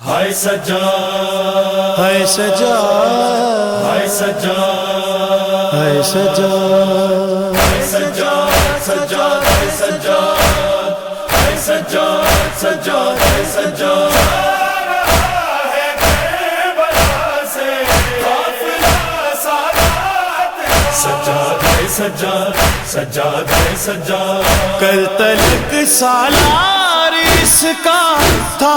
ہائے سجا ہے سجا ہائے سجا ہے سجا۔ ہائے سجا سجا ہائے سجا ہائے سجا سجا ہائے سجا۔ سجاد ہے سجاد سجاد ہے سجاد کل تلک سالار اس کا تھا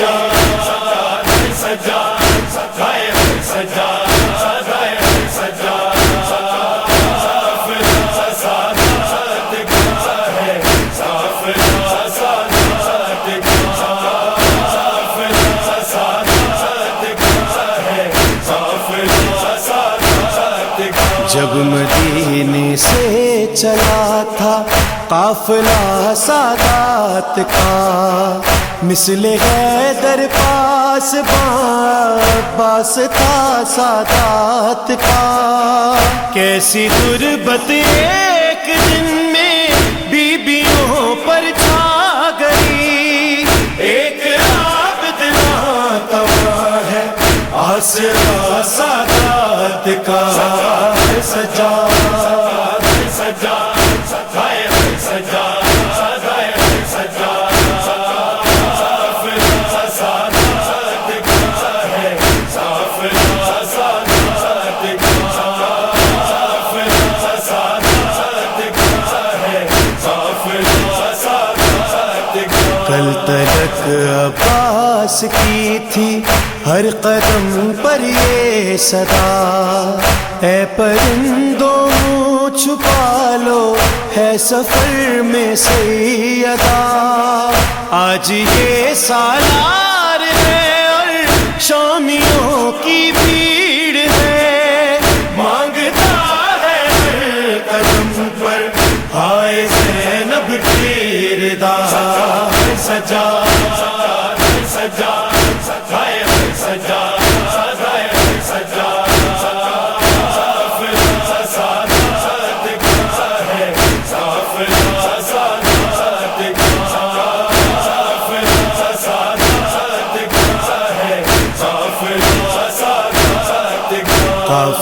چلا تھا قافلہ سادات کا۔ مثل ہے در پاس باس تھا سادات کا۔ کیسی غربت ایک دن میں بیبیوں پر چھا گئی۔ ایک عابد ناتوا ہے آسرا سادات کا۔ سجا۔ سجا سجائے سجا سجائے سجا کل تلک عباس کی تھی ہر قدم پر یہ صدا، اے پرندوں چھپا لو ہے سفر میں سیدا آج یہ سالار ہے اور شامیوں کی بھیڑ ہے۔ مانگ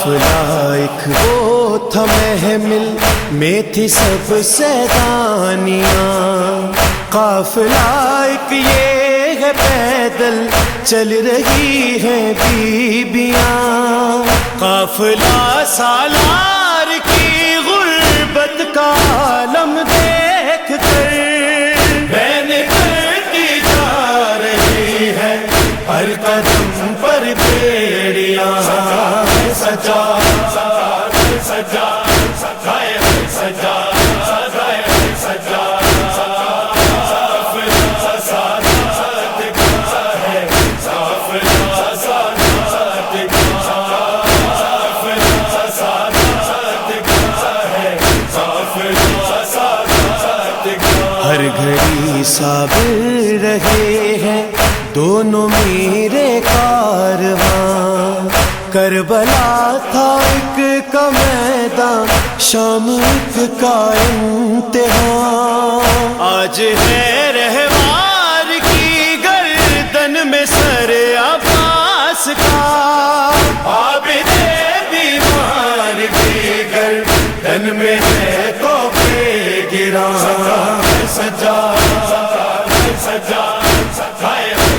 قافلہ ایک وہ تھا محمل میں تھی سب سیدانیاں قافلہ ایک یہ ہے پیدل، چل رہی ہیں بیبیاں۔ قافلہ سالار کی غربت کا گھڑی صابر رہے ہیں دونوں میرے کارواں کربلا تھا ایک کا میدان شام ایک کا امتحان۔ آج ہے رہوار کی گردن میں سر عباس کا۔ سجا سجا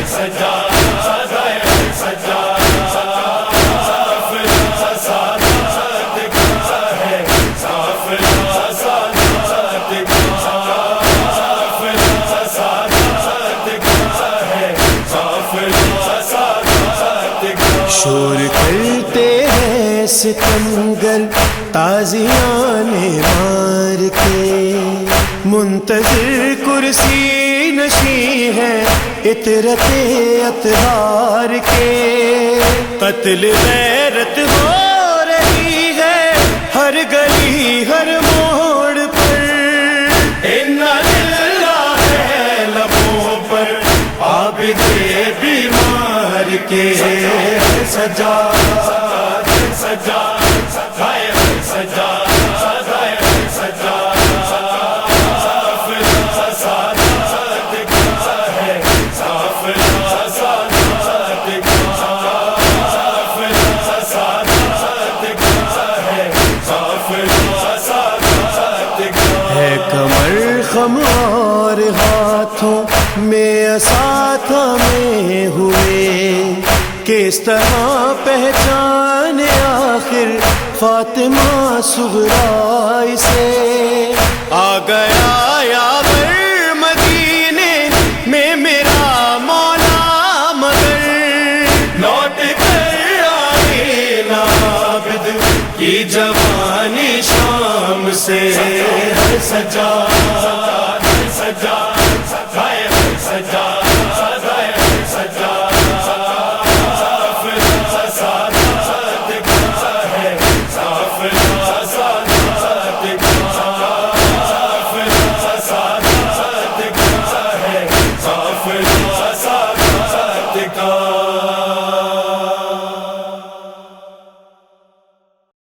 سجا سجا شور کرتے ہیں ستمگر تازیاں مار کے۔ منتظر کرسی نشی ہے عطرت اطہار کے۔ قتل غیرت ہو رہی ہے ہر گلی ہر موڑ پر۔ ہے پر آپ کے بیمار کے۔ سجا۔ کمر خمار ہاتھوں میں اساتھ میں ہوئے۔ کس طرح پہچان آخر فاطمہ سغرائی سے آ گیا یاور مدینے میں میرا مولا مگر۔ لوٹ کر آئی نابد کی جوانی شام سے۔ سجا